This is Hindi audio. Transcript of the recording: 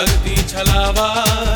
भक्ति छलावा।